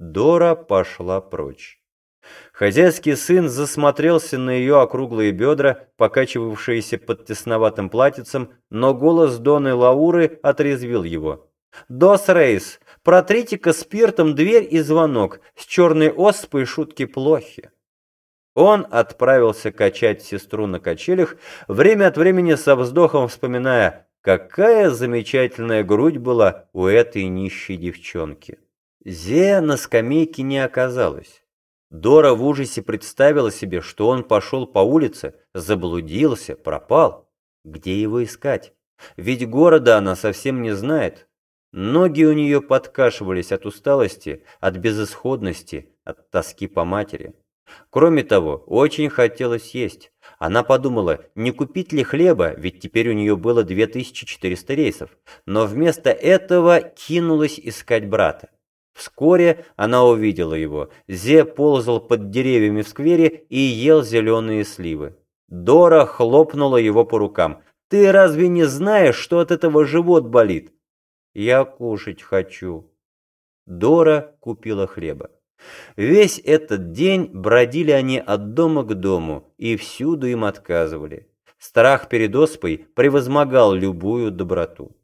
Дора пошла прочь. Хозяйский сын засмотрелся на ее округлые бедра, покачивавшиеся под тесноватым платьицем, но голос Доны Лауры отрезвил его. «Дос Рейс, протрите-ка спиртом дверь и звонок, с черной оспой шутки плохи». Он отправился качать сестру на качелях, время от времени со вздохом вспоминая, какая замечательная грудь была у этой нищей девчонки. Зе на скамейке не оказалось. Дора в ужасе представила себе, что он пошел по улице, заблудился, пропал. Где его искать? Ведь города она совсем не знает. Ноги у нее подкашивались от усталости, от безысходности, от тоски по матери. Кроме того, очень хотелось есть. Она подумала, не купить ли хлеба, ведь теперь у нее было 2400 рейсов. Но вместо этого кинулась искать брата. Вскоре она увидела его. Зе ползал под деревьями в сквере и ел зеленые сливы. Дора хлопнула его по рукам. «Ты разве не знаешь, что от этого живот болит?» «Я кушать хочу». Дора купила хлеба. Весь этот день бродили они от дома к дому, и всюду им отказывали. Страх перед оспой превозмогал любую доброту.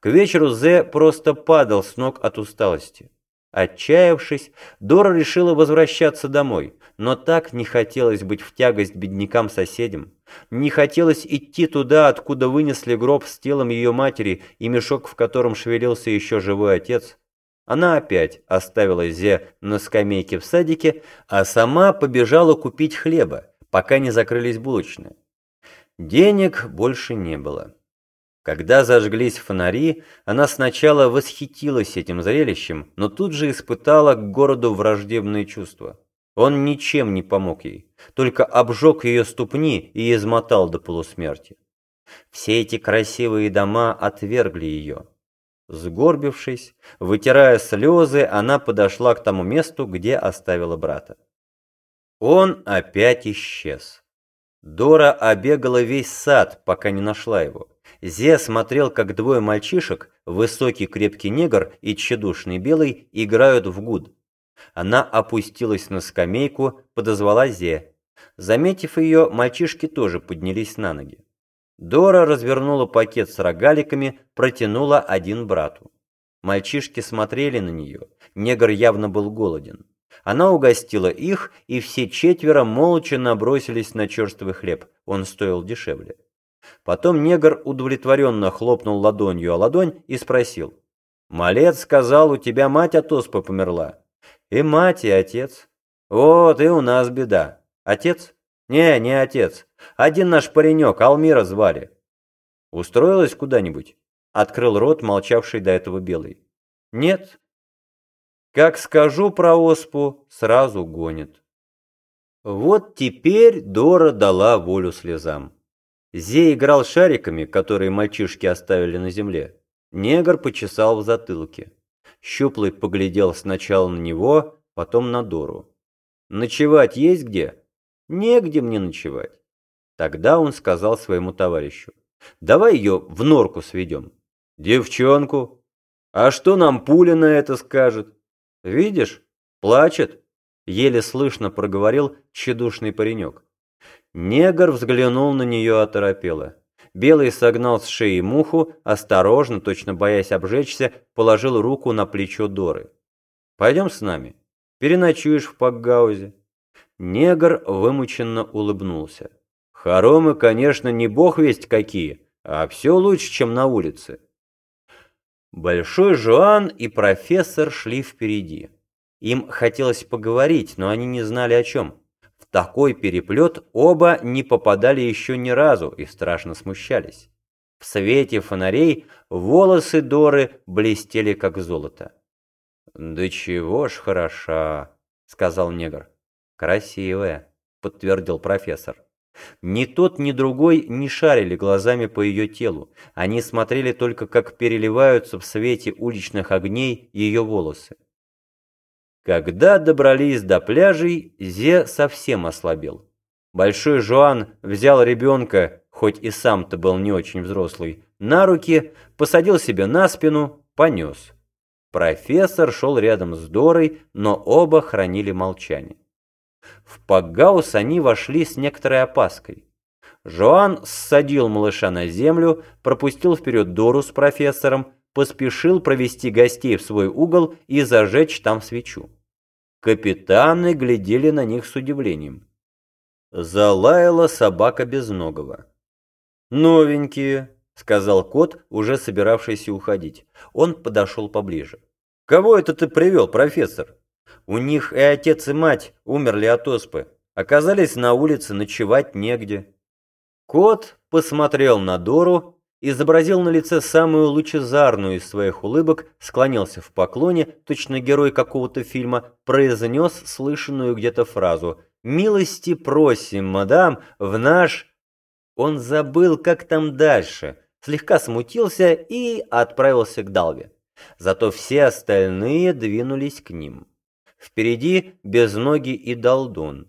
К вечеру Зе просто падал с ног от усталости. Отчаявшись, Дора решила возвращаться домой, но так не хотелось быть в тягость беднякам-соседям. Не хотелось идти туда, откуда вынесли гроб с телом ее матери и мешок, в котором шевелился еще живой отец. Она опять оставила Зе на скамейке в садике, а сама побежала купить хлеба, пока не закрылись булочные. Денег больше не было. Когда зажглись фонари, она сначала восхитилась этим зрелищем, но тут же испытала к городу враждебные чувства. Он ничем не помог ей, только обжег ее ступни и измотал до полусмерти. Все эти красивые дома отвергли ее. Сгорбившись, вытирая слезы, она подошла к тому месту, где оставила брата. Он опять исчез. Дора обегала весь сад, пока не нашла его. Зе смотрел, как двое мальчишек, высокий крепкий негр и тщедушный белый, играют в гуд. Она опустилась на скамейку, подозвала Зе. Заметив ее, мальчишки тоже поднялись на ноги. Дора развернула пакет с рогаликами, протянула один брату. Мальчишки смотрели на нее. Негр явно был голоден. Она угостила их, и все четверо молча набросились на черствый хлеб. Он стоил дешевле. Потом негр удовлетворенно хлопнул ладонью о ладонь и спросил. «Малец сказал, у тебя мать от оспы померла». «И мать, и отец». «Вот, и у нас беда. Отец?» «Не, не отец. Один наш паренек, Алмира звали. Устроилась куда-нибудь? Открыл рот, молчавший до этого белый. Нет. Как скажу про оспу, сразу гонит. Вот теперь Дора дала волю слезам. Зе играл шариками, которые мальчишки оставили на земле. Негр почесал в затылке. Щуплый поглядел сначала на него, потом на Дору. «Ночевать есть где?» «Негде мне ночевать. Тогда он сказал своему товарищу, «Давай ее в норку сведем». «Девчонку? А что нам пуля на это скажет? Видишь, плачет», — еле слышно проговорил тщедушный паренек. Негр взглянул на нее оторопело. Белый согнал с шеи муху, осторожно, точно боясь обжечься, положил руку на плечо Доры. «Пойдем с нами. Переночуешь в Пакгаузе». Негр вымученно улыбнулся. Хоромы, конечно, не бог весть какие, а все лучше, чем на улице. Большой Жуан и профессор шли впереди. Им хотелось поговорить, но они не знали о чем. В такой переплет оба не попадали еще ни разу и страшно смущались. В свете фонарей волосы Доры блестели как золото. «Да чего ж хороша», — сказал негр. «Красивая», — подтвердил профессор. Ни тот, ни другой не шарили глазами по ее телу. Они смотрели только, как переливаются в свете уличных огней ее волосы. Когда добрались до пляжей, Зе совсем ослабел. Большой Жуан взял ребенка, хоть и сам-то был не очень взрослый, на руки, посадил себе на спину, понес. Профессор шел рядом с Дорой, но оба хранили молчание. В Пагаус они вошли с некоторой опаской. Жоан ссадил малыша на землю, пропустил вперед Дору с профессором, поспешил провести гостей в свой угол и зажечь там свечу. Капитаны глядели на них с удивлением. Залаяла собака безногого. «Новенькие», — сказал кот, уже собиравшийся уходить. Он подошел поближе. «Кого это ты привел, профессор? У них и отец, и мать умерли от оспы. Оказались на улице, ночевать негде». Кот посмотрел на Дору, изобразил на лице самую лучезарную из своих улыбок, склонился в поклоне, точно герой какого-то фильма, произнес слышанную где-то фразу «Милости просим, мадам, в наш...» Он забыл, как там дальше, слегка смутился и отправился к Далве. Зато все остальные двинулись к ним. Впереди безногий и Далдон.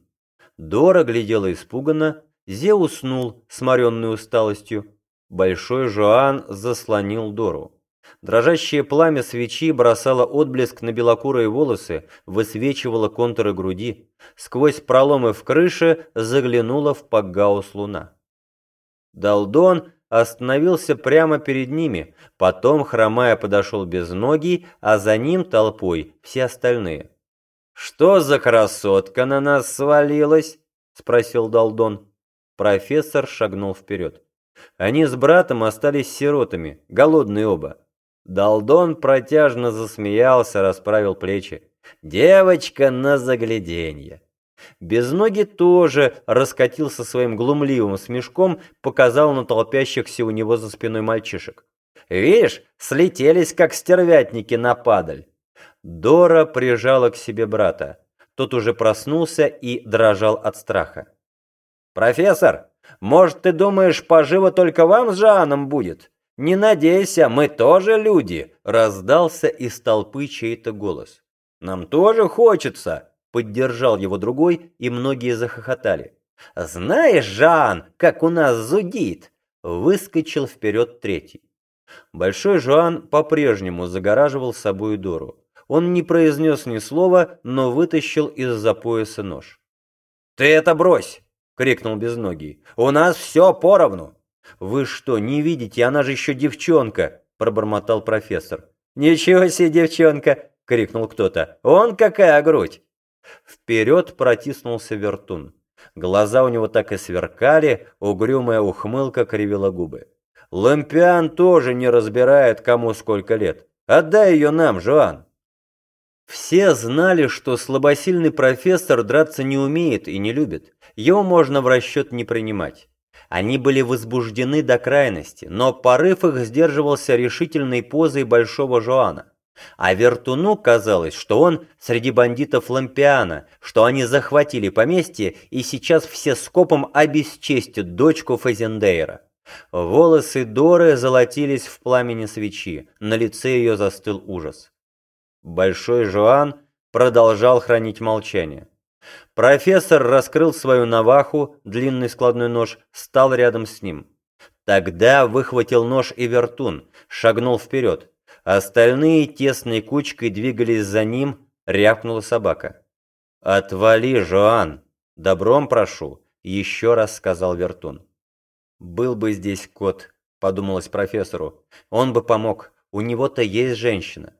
Дора глядела испуганно, Зе уснул, сморенный усталостью. Большой Жоан заслонил Дору. Дрожащее пламя свечи бросало отблеск на белокурые волосы, высвечивало контуры груди. Сквозь проломы в крыше заглянула в Пагаус луна. Далдон остановился прямо перед ними, потом, хромая, подошел без ноги, а за ним толпой все остальные. «Что за красотка на нас свалилась?» — спросил Далдон. Профессор шагнул вперед. Они с братом остались сиротами, голодные оба. Далдон протяжно засмеялся, расправил плечи. «Девочка на загляденье!» Безногий тоже раскатился своим глумливым смешком, показал на толпящихся у него за спиной мальчишек. «Видишь, слетелись, как стервятники на падаль!» Дора прижала к себе брата. Тот уже проснулся и дрожал от страха. «Профессор, может, ты думаешь, поживо только вам с Жаном будет? Не надейся, мы тоже люди!» Раздался из толпы чей-то голос. «Нам тоже хочется!» Поддержал его другой, и многие захохотали. «Знаешь, Жан, как у нас зудит!» Выскочил вперед третий. Большой Жан по-прежнему загораживал собой Дору. Он не произнес ни слова, но вытащил из-за пояса нож. «Ты это брось!» — крикнул Безногий. «У нас все поровну!» «Вы что, не видите? Она же еще девчонка!» — пробормотал профессор. «Ничего себе девчонка!» — крикнул кто-то. «Он какая грудь!» Вперед протиснулся Вертун. Глаза у него так и сверкали, угрюмая ухмылка кривила губы. «Лампиан тоже не разбирает, кому сколько лет. Отдай ее нам, Жоан!» Все знали, что слабосильный профессор драться не умеет и не любит. Его можно в расчет не принимать. Они были возбуждены до крайности, но порыв их сдерживался решительной позой Большого Жоана. А Вертуну казалось, что он среди бандитов Лампиана, что они захватили поместье и сейчас все скопом обесчестят дочку Фазендейра. Волосы Доры золотились в пламени свечи, на лице ее застыл ужас. Большой Жоан продолжал хранить молчание. Профессор раскрыл свою наваху, длинный складной нож, стал рядом с ним. Тогда выхватил нож и вертун, шагнул вперед. Остальные тесной кучкой двигались за ним, рявкнула собака. «Отвали, Жоан! Добром прошу!» — еще раз сказал Вертун. «Был бы здесь кот», — подумалось профессору. «Он бы помог. У него-то есть женщина».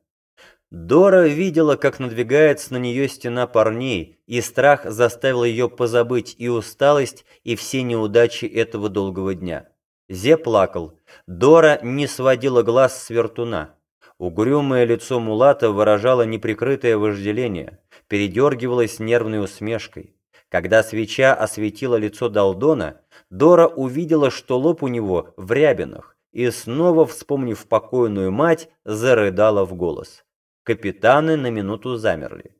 Дора видела, как надвигается на нее стена парней, и страх заставил ее позабыть и усталость, и все неудачи этого долгого дня. Зе плакал. Дора не сводила глаз с вертуна. Угрюмое лицо Мулата выражало неприкрытое вожделение, передергивалось нервной усмешкой. Когда свеча осветила лицо Далдона, Дора увидела, что лоб у него в рябинах, и снова, вспомнив покойную мать, зарыдала в голос. Капитаны на минуту замерли.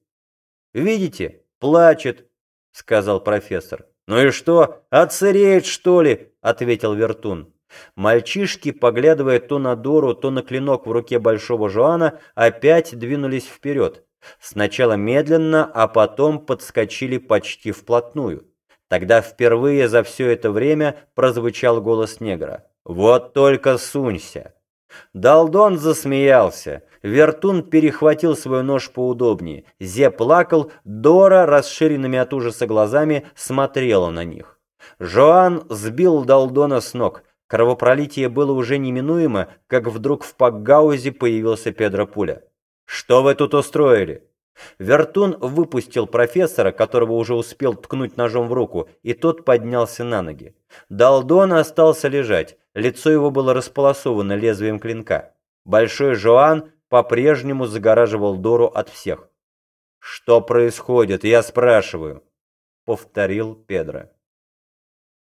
«Видите, плачет», — сказал профессор. «Ну и что, отсыреет, что ли?» — ответил Вертун. Мальчишки, поглядывая то на Дору, то на клинок в руке Большого Жуана, опять двинулись вперед. Сначала медленно, а потом подскочили почти вплотную. Тогда впервые за все это время прозвучал голос негра. «Вот только сунься!» Далдон засмеялся. Вертун перехватил свой нож поудобнее. Зе плакал, Дора, расширенными от ужаса глазами, смотрела на них. Жоан сбил Далдона с ног. Кровопролитие было уже неминуемо, как вдруг в Пакгаузе появился Педро Пуля. «Что вы тут устроили?» Вертун выпустил профессора, которого уже успел ткнуть ножом в руку, и тот поднялся на ноги. Далдон остался лежать, лицо его было располосовано лезвием клинка. Большой Жоан по-прежнему загораживал Дору от всех. «Что происходит, я спрашиваю?» — повторил Педро.